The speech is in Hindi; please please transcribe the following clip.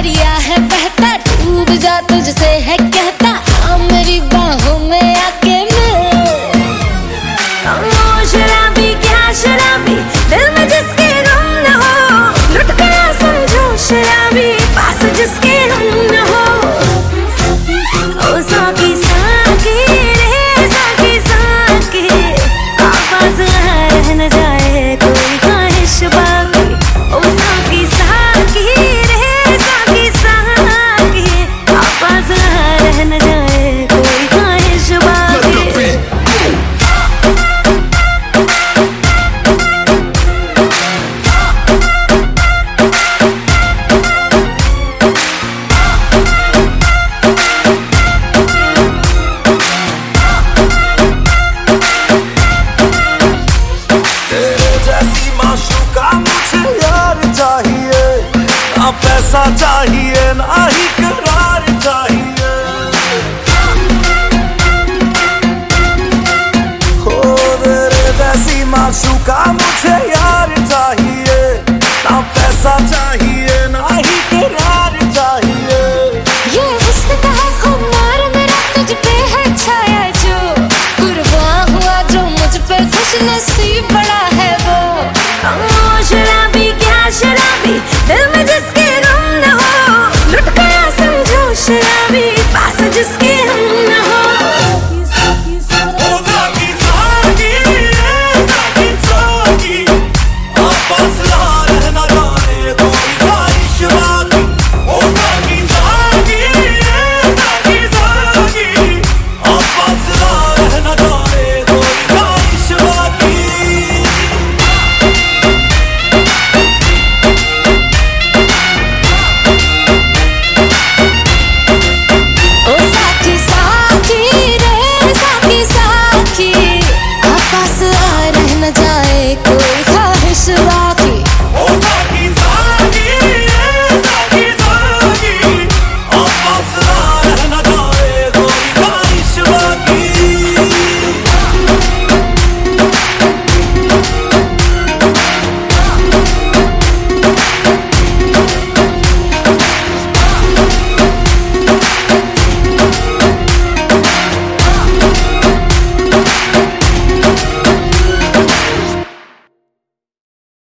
दरिया है बहता डूब जा तुझसे है कहता हाँ मेरी पैसा चाहिए, ना ही करार चाहिए। हो माशूका मुझे यार चाहिए। ना पैसा चाहिए का छाया जो। हुआ जो मुझ खुश नसीब बड़ा है।